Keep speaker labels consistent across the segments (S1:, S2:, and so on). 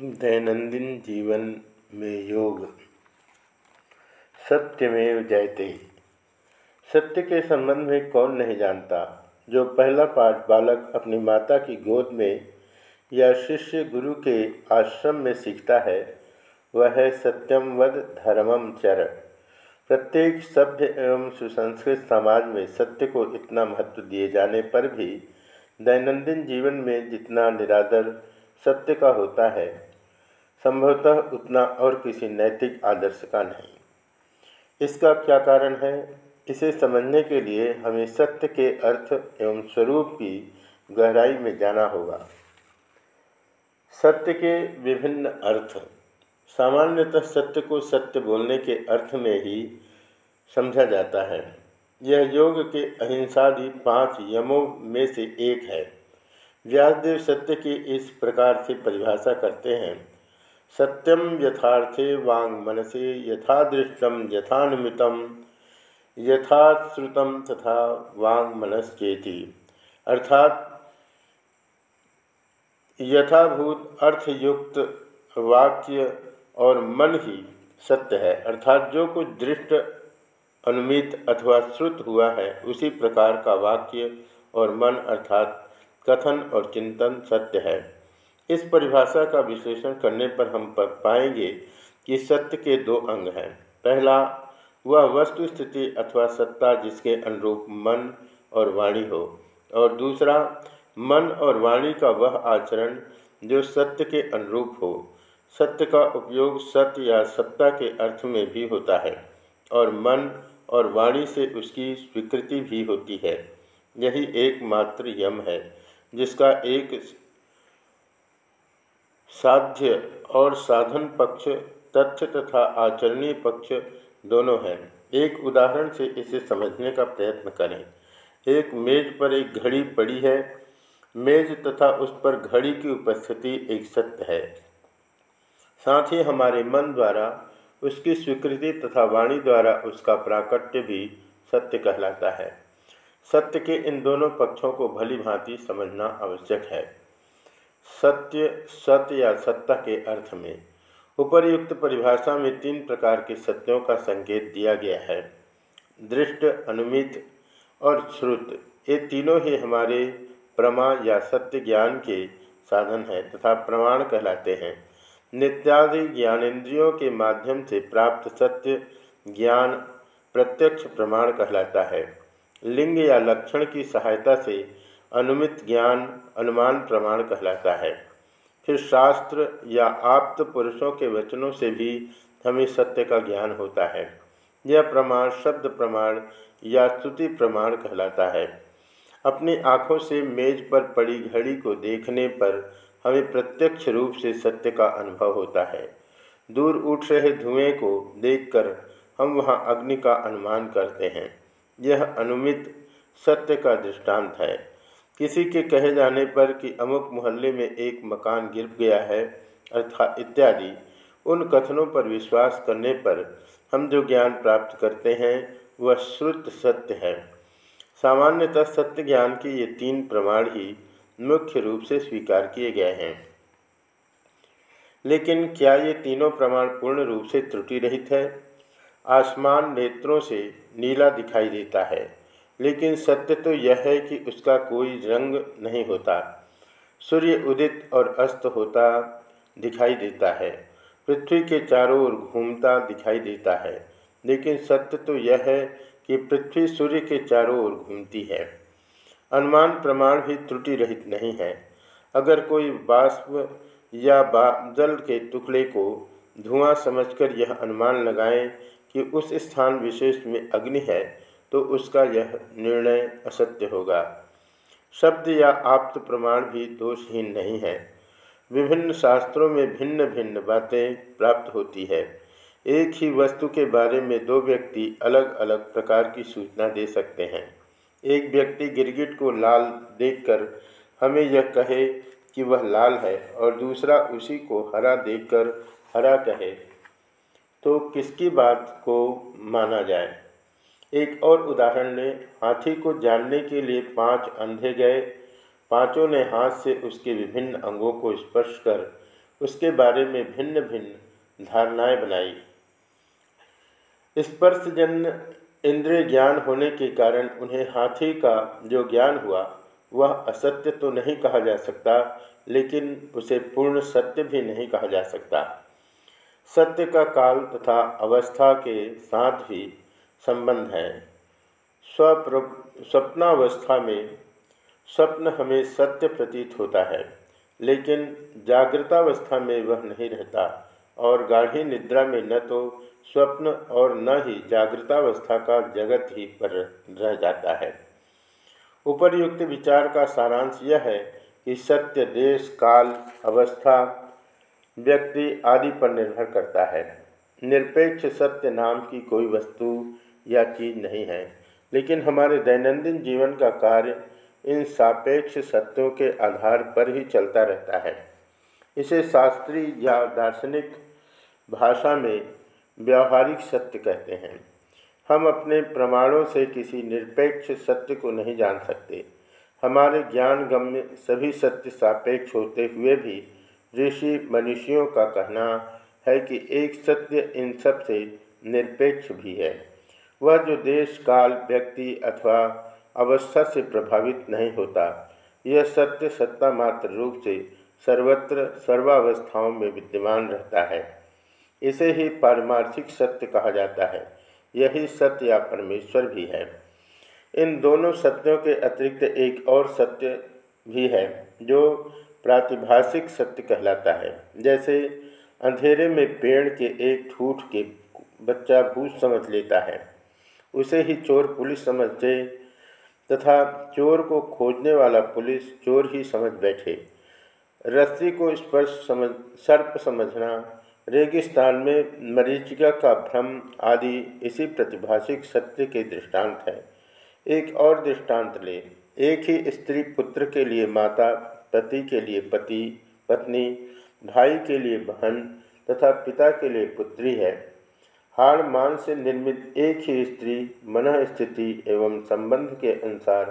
S1: दैनंदिन जीवन में योग। सत्यमेव जयते। सत्य के संबंध में कौन नहीं जानता, जो पहला पाठ बालक अपनी माता की गोद में या शिष्य गुरु के आश्रम में सीखता है, वह है सत्यम वद धर्मम चर। प्रत्येक सभ्य एवं सुसंस्कृत समाज में सत्य को इतना महत्व दिए जाने पर भी दैनंदिन जीवन में जितना निरादर सत्य का होता है। संभवतः उतना और किसी नैतिक आदर्श का नहीं। इसका क्या कारण है? इसे समझने के लिए हमें सत्य के अर्थ एवं स्वरूप की गहराई में जाना होगा। सत्य के विभिन्न अर्थ। सामान्यतः सत्य को सत्य बोलने के अर्थ में ही समझा जाता है। यह योग के अहिंसादि पाँच यमों में से एक है। व्यासदेव सत्य की इस प्रकार से परिभाषा करते हैं। सत्यम यथार्थे वांग मनसे यथादृष्टम यथानुमितम, यथाश्रुतम तथा वांग मनस्ेति अर्थात यथाभूत अर्थयुक्त वाक्य और मन ही सत्य है। अर्थात जो कुछ दृष्ट, अनुमित अथवा श्रुत हुआ है, उसी प्रकार का वाक्य और मन अर्थात कथन और चिंतन सत्य है। इस परिभाषा का विश्लेषण करने पर हम पाएँगे कि सत्य के दो अंग हैं। पहला, वह वस्तु स्थिति अथवा सत्ता जिसके अनुरूप मन और वाणी हो। और दूसरा, मन और वाणी का वह आचरण जो सत्य के अनुरूप हो। सत्य का उपयोग सत्य या सत्ता के अर्थ में भी होता है और मन और वाणी से उसकी स्वीकृति भी होती है। यही एकमात्र यम है। जिसका एक साध्य और साधन पक्ष, तथ्य तथा आचरणीय पक्ष दोनों हैं। एक उदाहरण से इसे समझने का प्रयत्न करें। एक मेज पर एक घड़ी पड़ी है। मेज तथा उस पर घड़ी की उपस्थिति एक सत्य है। साथ ही हमारे मन द्वारा, उसकी स्वीकृति तथा वाणी द्वारा उसका प्राकट्य भी सत्य कहलाता है। सत्य के इन दोनों पक्षों को भली भांति समझना आवश्यक है। सत्य सत्य या सत्ता के अर्थ में उपर्युक्त परिभाषा में तीन प्रकार के सत्यों का संकेत दिया गया है। दृष्ट, अनुमित और श्रुत, ये तीनों ही हमारे प्रमा या सत्य ज्ञान के साधन हैं तथा प्रमाण कहलाते हैं। नित्यादि ज्ञानेन्द्रियों के माध्यम से प्राप्त सत्य ज्ञान प्रत्यक्ष प्रमाण कहलाता है। लिंग या लक्षण की सहायता से अनुमित ज्ञान, अनुमान प्रमाण कहलाता है। फिर शास्त्र या आप्त पुरुषों के वचनों से भी हमें सत्य का ज्ञान होता है। यह प्रमाण शब्द प्रमाण या स्तुति प्रमाण कहलाता है। अपनी आँखों से मेज पर पड़ी घड़ी को देखने पर हमें प्रत्यक्ष रूप से सत्य का अनुभव होता है। दूर उठ रहे धुएँ को देखकर हम वहाँ अग्नि का अनुमान करते हैं। यह अनुमित सत्य का दृष्टांत है। किसी के कहे जाने पर कि अमुक मोहल्ले में एक मकान गिर गया है, अर्थात इत्यादि, उन कथनों पर विश्वास करने पर हम जो ज्ञान प्राप्त करते हैं, वह श्रुत सत्य है। सामान्यतः सत्य ज्ञान के ये तीन प्रमाण ही मुख्य रूप से स्वीकार किए गए हैं। लेकिन क्या ये तीनों प्रमाण पूर्ण रूप से त्रुटि रहित है? आसमान नेत्रों से नीला दिखाई देता है। लेकिन सत्य तो यह है कि उसका कोई रंग नहीं होता। सूर्य उदित और अस्त होता दिखाई देता है। पृथ्वी के चारों ओर घूमता दिखाई देता है। लेकिन सत्य तो यह है कि पृथ्वी सूर्य के चारों ओर घूमती है। अनुमान प्रमाण भी त्रुटि रहित नहीं है। अगर कोई बाष्प या बादल के टुकड़े को धुआँ समझकर यह अनुमान लगाएँ कि उस स्थान विशेष में अग्नि है तो उसका यह निर्णय असत्य होगा। शब्द या आप्त प्रमाण भी दोषहीन नहीं है। विभिन्न शास्त्रों में भिन्न भिन्न बातें प्राप्त होती है। एक ही वस्तु के बारे में दो व्यक्ति अलग अलग प्रकार की सूचना दे सकते हैं। एक व्यक्ति गिरगिट को लाल देखकर हमें यह कहे कि वह लाल है, और दूसरा उसी को हरा देखकर हरा कहे। तो किसकी बात को माना जाए? एक और उदाहरण लें। हाथी को जानने के लिए पाँच अंधे गए। पाँचों ने हाथ से उसके विभिन्न अंगों को स्पर्श कर उसके बारे में भिन्न भिन्न धारणाएँ बनाई। स्पर्शजन्य इंद्रिय ज्ञान होने के कारण उन्हें हाथी का जो ज्ञान हुआ, वह असत्य तो नहीं कहा जा सकता, लेकिन उसे पूर्ण सत्य भी नहीं कहा जा सकता। सत्य का काल तथा अवस्था के साथ ही संबंध है। स्वप्र, स्वप्नावस्था में स्वप्न हमें सत्य प्रतीत होता है, लेकिन जागृतावस्था में वह नहीं रहता और गाढ़ी निद्रा में न तो स्वप्न और न ही जागृतावस्था का जगत ही पर रह जाता है। उपर्युक्त विचार का सारांश यह है कि सत्य, देश, काल, अवस्था व्यक्ति आदि पर निर्भर करता है। निरपेक्ष सत्य नाम की कोई वस्तु या चीज़ नहीं है, लेकिन हमारे दैनंदिन जीवन का कार्य इन सापेक्ष सत्यों के आधार पर ही चलता रहता है। इसे शास्त्रीय या दार्शनिक भाषा में व्यावहारिक सत्य कहते हैं। हम अपने प्रमाणों से किसी निरपेक्ष सत्य को नहीं जान सकते। हमारे ज्ञान गम्य सभी सत्य सापेक्ष होते हुए भी ऋषि मनुष्यों का कहना है कि एक सत्य इन सबसे निरपेक्ष भी है। वह जो देश, काल, व्यक्ति अथवा अवस्था से प्रभावित नहीं होता, यह सत्य सत्ता मात्र रूप से सर्वत्र, सर्वावस्थाओं में विद्यमान रहता है। इसे ही पारमार्थिक सत्य कहा जाता है। यही सत्य या परमेश्वर भी है। इन दोनों सत्यों के अतिरिक्त एक और सत्य भी है, जो प्रातिभाषिक सत्य कहलाता है। जैसे अंधेरे में पेड़ के एक ठूठ के बच्चा भूत समझ लेता है। उसे ही चोर पुलिस समझते तथा चोर को खोजने वाला पुलिस चोर ही समझ बैठे। रस्सी को स्पर्श समझ, सर्प समझना, रेगिस्तान में मरीचिका का भ्रम आदि इसी प्रतिभाषिक सत्य के दृष्टांत है। एक और दृष्टांत ले। एक ही स्त्री पुत्र के लिए माता पति के लिए पति, पत्नी, भाई के लिए बहन तथा पिता के लिए पुत्री है। हाड़ मान से निर्मित एक ही स्त्री मन स्थिति एवं संबंध के अनुसार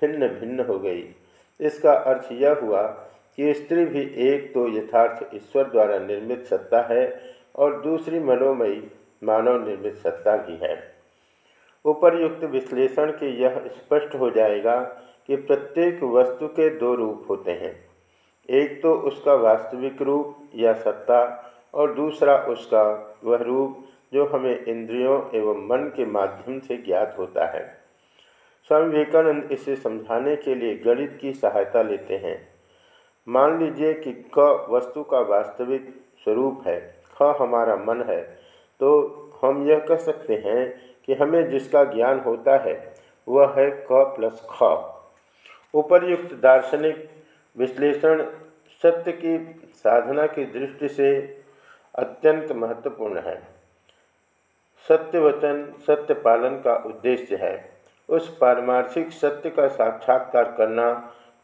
S1: भिन्न भिन्न हो गई। इसका अर्थ यह हुआ कि स्त्री भी एक तो यथार्थ ईश्वर द्वारा निर्मित सत्ता है और दूसरी मनोमयी मानव निर्मित सत्ता भी है। उपर्युक्त विश्लेषण के यह स्पष्ट हो जाएगा कि प्रत्येक वस्तु के दो रूप होते हैं। एक तो उसका वास्तविक रूप या सत्ता और दूसरा उसका वह रूप जो हमें इंद्रियों एवं मन के माध्यम से ज्ञात होता है। स्वामी विवेकानंद इसे समझाने के लिए गणित की सहायता लेते हैं। मान लीजिए कि क वस्तु का वास्तविक स्वरूप है, ख हमारा मन है तो हम यह कह सकते हैं कि हमें जिसका ज्ञान होता है, वह है क प्लस ख। उपर्युक्त दार्शनिक विश्लेषण सत्य की साधना की दृष्टि से अत्यंत महत्वपूर्ण है। सत्य वचन, सत्य पालन का उद्देश्य है। उस पारमार्थिक सत्य का साक्षात्कार करना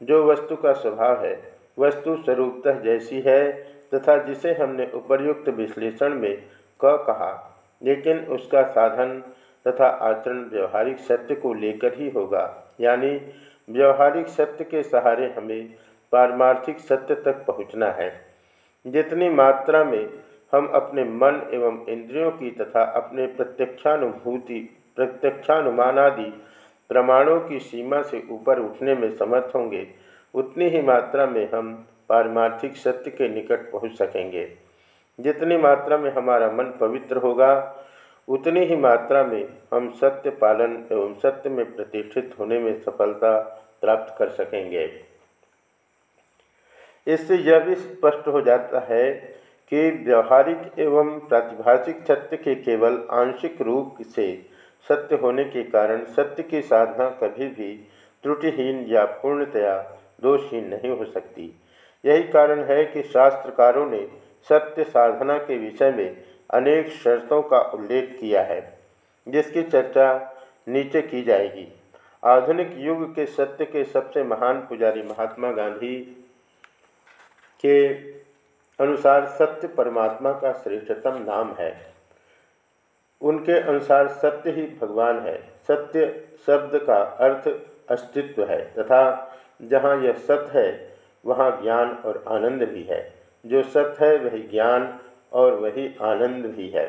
S1: जो वस्तु का स्वभाव है, वस्तु स्वरूपतः जैसी है तथा जिसे हमने उपर्युक्त विश्लेषण में क कहा, लेकिन उसका साधन तथा आचरण व्यवहारिक सत्य को लेकर ही होगा, यानी व्यवहारिक सत्य के सहारे हमें पारमार्थिक सत्य तक पहुँचना है। जितनी मात्रा में हम अपने मन एवं इंद्रियों की तथा अपने प्रत्यक्षानुभूति प्रत्यक्षानुमान आदि प्रमाणों की सीमा से ऊपर उठने में समर्थ होंगे, उतनी ही मात्रा में हम पारमार्थिक सत्य के निकट पहुँच सकेंगे। जितनी मात्रा में हमारा मन पवित्र होगा, उतनी ही मात्रा में हम सत्य पालन एवं सत्य में प्रतिष्ठित होने में सफलता प्राप्त कर सकेंगे। इससे यह भी स्पष्ट हो जाता है कि व्यवहारिक एवं प्रातिभाषिक सत्य के केवल आंशिक रूप से सत्य होने के कारण सत्य की साधना कभी भी त्रुटिहीन या पूर्णतया दोषहीन नहीं हो सकती। यही कारण है कि शास्त्रकारों ने सत्य साधना के विषय में अनेक शर्तों का उल्लेख किया है, जिसकी चर्चा नीचे की जाएगी। आधुनिक युग के सत्य के सबसे महान पुजारी महात्मा गांधी के अनुसार सत्य परमात्मा का श्रेष्ठतम नाम है। उनके अनुसार सत्य ही भगवान है। सत्य शब्द का अर्थ अस्तित्व है तथा जहाँ यह सत्य है, वहाँ ज्ञान और आनंद भी है। जो सत्य है, वही ज्ञान और वही आनंद भी है।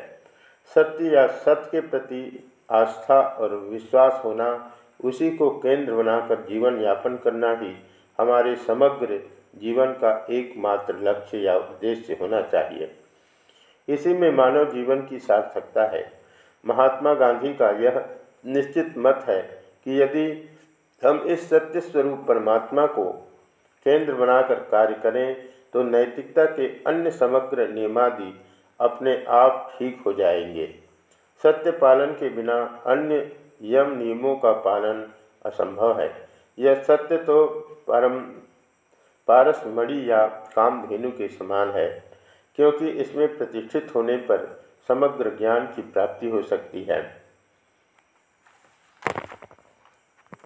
S1: सत्य या सत्य के प्रति आस्था और विश्वास होना उसी को केंद्र बनाकर जीवन यापन करना ही हमारे समग्र जीवन का एकमात्र लक्ष्य या उद्देश्य होना चाहिए। इसी में मानव जीवन की सार्थकता है। महात्मा गांधी का यह निश्चित मत है कि यदि हम इस सत्य स्वरूप परमात्मा को केंद्र बनाकर कार्य करें तो नैतिकता के अन्य समग्र नियमादि अपने आप ठीक हो जाएँगे। सत्य पालन के बिना अन्य यम नियमों का पालन असंभव है। यह सत्य तो परम पारसमणि या कामधेनु के समान है, क्योंकि इसमें प्रतिष्ठित होने पर समग्र ज्ञान की प्राप्ति हो सकती है।